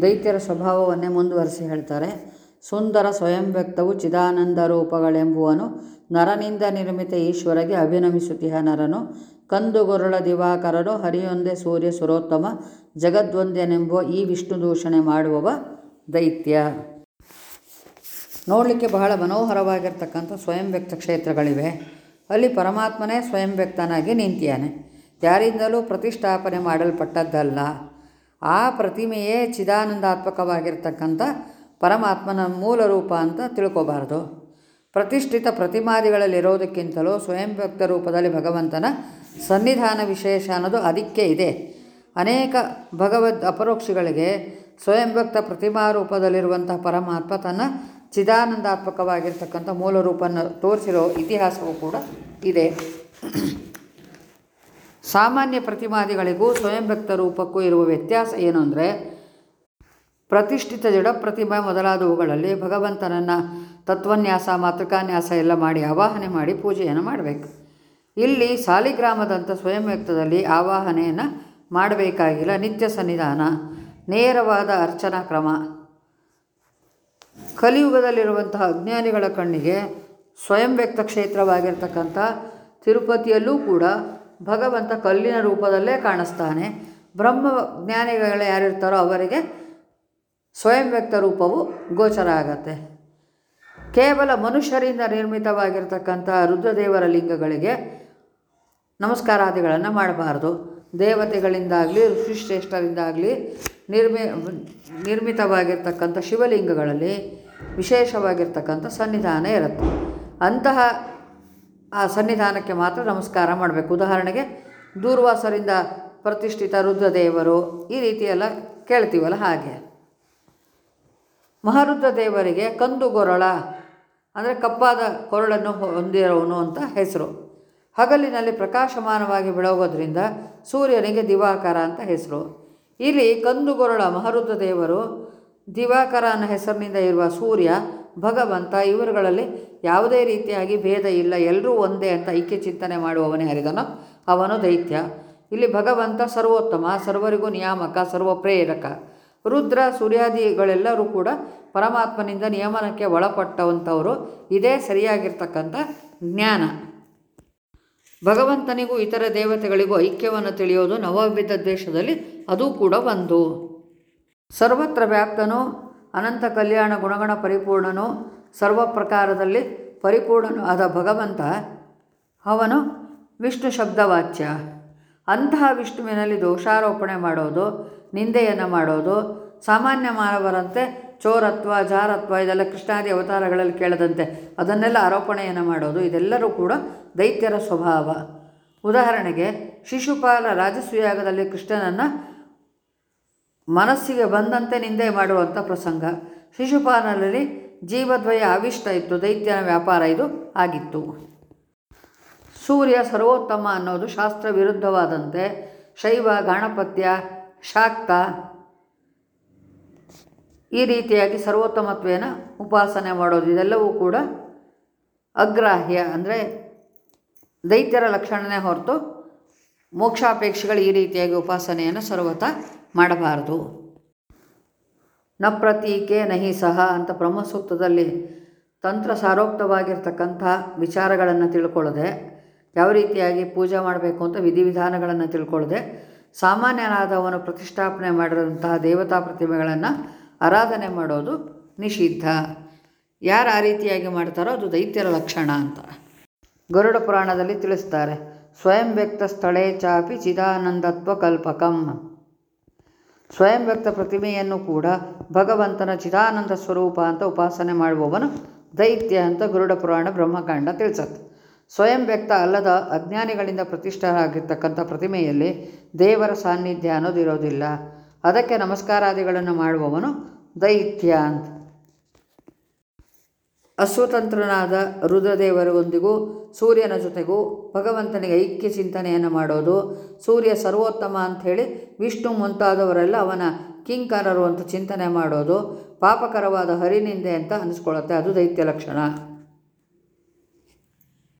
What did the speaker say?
ದೈತ್ಯರ ಸ್ವಭಾವವನ್ನೇ ಮುಂದುವರಿಸಿ ಹೇಳ್ತಾರೆ. ಸುಂದರ ಸ್ವಯಂ ವ್ಯಕ್ತವು ಚಿದಾನಂದ ರೂಪಗಳೆಂಬುವನು ನರನಿಂದ ನಿರ್ಮಿತ ಈಶ್ವರಗೆ ಅಭಿನಮಿಸುತ್ತಿಹ ನರನು. ಕಂದುಗೊರುಳ ದಿವಾಕರನು ಹರಿಯೊಂದೇ ಸೂರ್ಯ ಸುರೋತ್ತಮ, ಜಗದ್ವಂದ್ಯನೆಂಬುವ ಈ ವಿಷ್ಣು ದೂಷಣೆ ಮಾಡುವವ ದೈತ್ಯ. ನೋಡಲಿಕ್ಕೆ ಬಹಳ ಮನೋಹರವಾಗಿರ್ತಕ್ಕಂಥ ಸ್ವಯಂ ವ್ಯಕ್ತ ಕ್ಷೇತ್ರಗಳಿವೆ. ಅಲ್ಲಿ ಪರಮಾತ್ಮನೇ ಸ್ವಯಂ ವ್ಯಕ್ತನಾಗಿ ನಿಂತಿಯಾನೆ. ಯಾರಿಂದಲೂ ಪ್ರತಿಷ್ಠಾಪನೆ ಮಾಡಲ್ಪಟ್ಟದ್ದಲ್ಲ. ಆ ಪ್ರತಿಮೆಯೇ ಚಿದಾನಂದಾತ್ಮಕವಾಗಿರ್ತಕ್ಕಂಥ ಪರಮಾತ್ಮನ ಮೂಲ ರೂಪ ಅಂತ ತಿಳ್ಕೋಬಾರ್ದು. ಪ್ರತಿಷ್ಠಿತ ಪ್ರತಿಮಾದಿಗಳಲ್ಲಿರೋದಕ್ಕಿಂತಲೂ ಸ್ವಯಂ ವ್ಯಕ್ತ ರೂಪದಲ್ಲಿ ಭಗವಂತನ ಸನ್ನಿಧಾನ ವಿಶೇಷ ಅನ್ನೋದು ಅದಕ್ಕೆ ಇದೆ. ಅನೇಕ ಭಗವದ್ ಅಪರೋಕ್ಷಿಗಳಿಗೆ ಸ್ವಯಂ ವ್ಯಕ್ತ ಪ್ರತಿಮಾ ರೂಪದಲ್ಲಿರುವಂತಹ ಪರಮಾತ್ಮ ತನ್ನ ಚಿದಾನಂದಾತ್ಮಕವಾಗಿರ್ತಕ್ಕಂಥ ಮೂಲ ರೂಪನ ತೋರಿಸಿರೋ ಇತಿಹಾಸವೂ ಕೂಡ ಇದೆ. ಸಾಮಾನ್ಯ ಪ್ರತಿಮಾದಿಗಳಿಗೂ ಸ್ವಯಂ ವ್ಯಕ್ತ ರೂಪಕ್ಕೂ ಇರುವ ವ್ಯತ್ಯಾಸ ಏನು ಅಂದರೆ, ಪ್ರತಿಷ್ಠಿತ ಜಡ ಪ್ರತಿಮೆ ಮೊದಲಾದವುಗಳಲ್ಲಿ ಭಗವಂತನನ್ನು ತತ್ವನ್ಯಾಸ, ಮಾತೃಕಾನ್ಯಾಸ ಎಲ್ಲ ಮಾಡಿ ಆವಾಹನೆ ಮಾಡಿ ಪೂಜೆಯನ್ನು ಮಾಡಬೇಕು. ಇಲ್ಲಿ ಸಾಲಿಗ್ರಾಮದಂಥ ಸ್ವಯಂ ವ್ಯಕ್ತದಲ್ಲಿ ಆವಾಹನೆಯನ್ನು ಮಾಡಬೇಕಾಗಿಲ್ಲ. ನಿತ್ಯ ಸನ್ನಿಧಾನ, ನೇರವಾದ ಅರ್ಚನಾ ಕ್ರಮ. ಕಲಿಯುಗದಲ್ಲಿರುವಂತಹ ಅಜ್ಞಾನಿಗಳ ಕಣ್ಣಿಗೆ ಸ್ವಯಂ ವ್ಯಕ್ತ ಕ್ಷೇತ್ರವಾಗಿರ್ತಕ್ಕಂಥ ತಿರುಪತಿಯಲ್ಲೂ ಕೂಡ ಭಗವಂತ ಕಲ್ಲಿನ ರೂಪದಲ್ಲೇ ಕಾಣಿಸ್ತಾನೆ. ಬ್ರಹ್ಮ ಜ್ಞಾನಿಗಳು ಯಾರಿರ್ತಾರೋ ಅವರಿಗೆ ಸ್ವಯಂ ವ್ಯಕ್ತ ರೂಪವು ಗೋಚರ ಆಗತ್ತೆ. ಕೇವಲ ಮನುಷ್ಯರಿಂದ ನಿರ್ಮಿತವಾಗಿರ್ತಕ್ಕಂಥ ರುದ್ರದೇವರ ಲಿಂಗಗಳಿಗೆ ನಮಸ್ಕಾರಾದಿಗಳನ್ನು ಮಾಡಬಾರ್ದು. ದೇವತೆಗಳಿಂದಾಗಲಿ, ಋಷಿಶ್ರೇಷ್ಠರಿಂದಾಗಲಿ ನಿರ್ಮಿ, ನಿರ್ಮಿತವಾಗಿರ್ತಕ್ಕಂಥ ಶಿವಲಿಂಗಗಳಲ್ಲಿ ವಿಶೇಷವಾಗಿರ್ತಕ್ಕಂಥ ಸನ್ನಿಧಾನ ಇರುತ್ತೆ. ಅಂತಹ ಆ ಸನ್ನಿಧಾನಕ್ಕೆ ಮಾತ್ರ ನಮಸ್ಕಾರ ಮಾಡಬೇಕು. ಉದಾಹರಣೆಗೆ ದೂರ್ವಾಸರಿಂದ ಪ್ರತಿಷ್ಠಿತ ರುದ್ರದೇವರು ಈ ರೀತಿಯೆಲ್ಲ ಕೇಳ್ತೀವಲ್ಲ ಹಾಗೆ. ಮಹಾರುದ್ರ ದೇವರಿಗೆ ಕಂದು ಗೊರಳ ಅಂದರೆ ಕಪ್ಪಾದ ಕೊರಳನ್ನು ಹೊಂದಿರೋನು ಅಂತ ಹೆಸರು. ಹಗಲಿನಲ್ಲಿ ಪ್ರಕಾಶಮಾನವಾಗಿ ಬೆಳಗೋದ್ರಿಂದ ಸೂರ್ಯನಿಗೆ ದಿವಾಕರ ಅಂತ ಹೆಸರು. ಇಲ್ಲಿ ಕಂದುಗೊರಳ ಮಹಾರುದ್ರ ದೇವರು ದಿವಾಕರ ಅನ್ನೋ ಹೆಸರಿನಿಂದ ಇರುವ ಸೂರ್ಯ ಭಗವಂತ, ಇವರುಗಳಲ್ಲಿ ಯಾವುದೇ ರೀತಿಯಾಗಿ ಭೇದ ಇಲ್ಲ ಎಲ್ಲರೂ ಒಂದೇ ಅಂತ ಐಕ್ಯ ಚಿಂತನೆ ಮಾಡುವವನೇ ಹರಿದನು. ಅವನು ದೈತ್ಯ. ಇಲ್ಲಿ ಭಗವಂತ ಸರ್ವೋತ್ತಮ, ಸರ್ವರಿಗೂ ನಿಯಾಮಕ ಸರ್ವ ಪ್ರೇರಕ ರುದ್ರ, ಸೂರ್ಯಾದಿಗಳೆಲ್ಲರೂ ಕೂಡ ಪರಮಾತ್ಮನಿಂದ ನಿಯಮನಕ್ಕೆ ಒಳಪಟ್ಟವಂಥವರು. ಇದೇ ಸರಿಯಾಗಿರ್ತಕ್ಕಂಥ ಜ್ಞಾನ. ಭಗವಂತನಿಗೂ ಇತರ ದೇವತೆಗಳಿಗೂ ಐಕ್ಯವನ್ನು ತಿಳಿಯೋದು ನವವಿಧ ದ್ವೇಷದಲ್ಲಿ ಅದು ಕೂಡ ಒಂದು ಸರ್ವತ್ರ ವ್ಯಾಪ್ತನು ಅನಂತ ಕಲ್ಯಾಣ ಗುಣಗಣ ಪರಿಪೂರ್ಣನು ಸರ್ವ ಪ್ರಕಾರದಲ್ಲಿ ಪರಿಪೂರ್ಣನು ಆದ ಭಗವಂತ. ಅವನು ವಿಷ್ಣು ಶಬ್ದವಾಚ್ಯ. ಅಂತಹ ವಿಷ್ಣುವಿನಲ್ಲಿ ದೋಷಾರೋಪಣೆ ಮಾಡೋದು, ನಿಂದೆಯನ್ನು ಮಾಡೋದು, ಸಾಮಾನ್ಯ ಮಾನವರಂತೆ ಚೋರತ್ವ ಜಾರತ್ವ ಇದೆಲ್ಲ ಕೃಷ್ಣಾದಿ ಅವತಾರಗಳಲ್ಲಿ ಕೇಳದಂತೆ ಅದನ್ನೆಲ್ಲ ಆರೋಪಣೆಯನ್ನು ಮಾಡೋದು, ಇದೆಲ್ಲರೂ ಕೂಡ ದೈತ್ಯರ ಸ್ವಭಾವ. ಉದಾಹರಣೆಗೆ ಶಿಶುಪಾಲ ರಾಜಸೂಯಾಗದಲ್ಲಿ ಕೃಷ್ಣನನ್ನು ಮನಸ್ಸಿಗೆ ಬಂದಂತೆ ನಿಂದೆ ಮಾಡುವಂಥ ಪ್ರಸಂಗ. ಶಿಶುಪಾಲನಲ್ಲಿ ಜೀವದ್ವಯ ಅವಿಷ್ಟ ಇತ್ತು, ದೈತ್ಯನ ವ್ಯಾಪಾರ ಇದು ಆಗಿತ್ತು. ಸೂರ್ಯ ಸರ್ವೋತ್ತಮ ಅನ್ನೋದು ಶಾಸ್ತ್ರ ವಿರುದ್ಧವಾದಂತೆ ಶೈವ, ಗಾಣಪತ್ಯ, ಶಾಕ್ತ ಈ ರೀತಿಯಾಗಿ ಸರ್ವೋತ್ತಮತ್ವೇನ ಉಪಾಸನೆ ಮಾಡೋದು. ಇದೆಲ್ಲವೂ ಕೂಡ ಅಗ್ರಾಹ್ಯ, ಅಂದರೆ ದೈತ್ಯರ ಲಕ್ಷಣನೇ ಹೊರತು ಮೋಕ್ಷಾಪೇಕ್ಷೆಗಳು ಈ ರೀತಿಯಾಗಿ ಉಪಾಸನೆಯನ್ನು ಸರ್ವತ ಮಾಡಬಾರದು. ನ ಪ್ರತೀಕೆ ನಹಿ ಸಹ ಅಂತ ಬ್ರಹ್ಮಸೂಕ್ತದಲ್ಲಿ ತಂತ್ರ ಸಾರೋಕ್ತವಾಗಿರ್ತಕ್ಕಂಥ ವಿಚಾರಗಳನ್ನು ತಿಳ್ಕೊಳ್ಳದೆ, ಯಾವ ರೀತಿಯಾಗಿ ಪೂಜೆ ಮಾಡಬೇಕು ಅಂತ ವಿಧಿವಿಧಾನಗಳನ್ನು ತಿಳ್ಕೊಳ್ಳದೆ, ಸಾಮಾನ್ಯನಾದವನು ಪ್ರತಿಷ್ಠಾಪನೆ ಮಾಡಿರೋಂತಹ ದೇವತಾ ಪ್ರತಿಮೆಗಳನ್ನು ಆರಾಧನೆ ಮಾಡೋದು ನಿಷಿದ್ಧ. ಯಾರು ಆ ರೀತಿಯಾಗಿ ಮಾಡ್ತಾರೋ ಅದು ದೈತ್ಯರ ಲಕ್ಷಣ ಅಂತ ಗರುಡ ಪುರಾಣದಲ್ಲಿ ತಿಳಿಸ್ತಾರೆ. ಸ್ವಯಂ ವ್ಯಕ್ತ ಸ್ಥಳೇ ಚಾಪಿ ಚಿದಾನಂದತ್ವ ಕಲ್ಪಕಂ. ಸ್ವಯಂ ವ್ಯಕ್ತ ಪ್ರತಿಮೆಯನ್ನು ಕೂಡ ಭಗವಂತನ ಚಿದಾನಂದ ಸ್ವರೂಪ ಅಂತ ಉಪಾಸನೆ ಮಾಡುವವನು ದೈತ್ಯ ಅಂತ ಗರುಡ ಪುರಾಣ ಬ್ರಹ್ಮಕಾಂಡ ತಿಳಿಸತ್ತೆ. ಸ್ವಯಂ ವ್ಯಕ್ತ ಅಲ್ಲದ ಅಜ್ಞಾನಿಗಳಿಂದ ಪ್ರತಿಷ್ಠರಾಗಿರ್ತಕ್ಕಂಥ ಪ್ರತಿಮೆಯಲ್ಲಿ ದೇವರ ಸಾನ್ನಿಧ್ಯ ಅನ್ನೋದು ಇರೋದಿಲ್ಲ. ಅದಕ್ಕೆ ನಮಸ್ಕಾರಾದಿಗಳನ್ನು ಮಾಡುವವನು ದೈತ್ಯ ಅಂತ. ಅಶ್ವತಂತ್ರನಾದ ರುದ್ರದೇವರೊಂದಿಗೂ ಸೂರ್ಯನ ಜೊತೆಗೂ ಭಗವಂತನಿಗೆ ಐಕ್ಯ ಚಿಂತನೆಯನ್ನು ಮಾಡೋದು, ಸೂರ್ಯ ಸರ್ವೋತ್ತಮ ಅಂಥೇಳಿ ವಿಷ್ಣು ಮುಂತಾದವರೆಲ್ಲ ಅವನ ಕಿಂಕರರು ಅಂತ ಚಿಂತನೆ ಮಾಡೋದು, ಪಾಪಕರವಾದ ಹರಿನಿಂದೆ ಅಂತ ಅನಿಸ್ಕೊಳ್ಳುತ್ತೆ. ಅದು ದೈತ್ಯ ಲಕ್ಷಣ.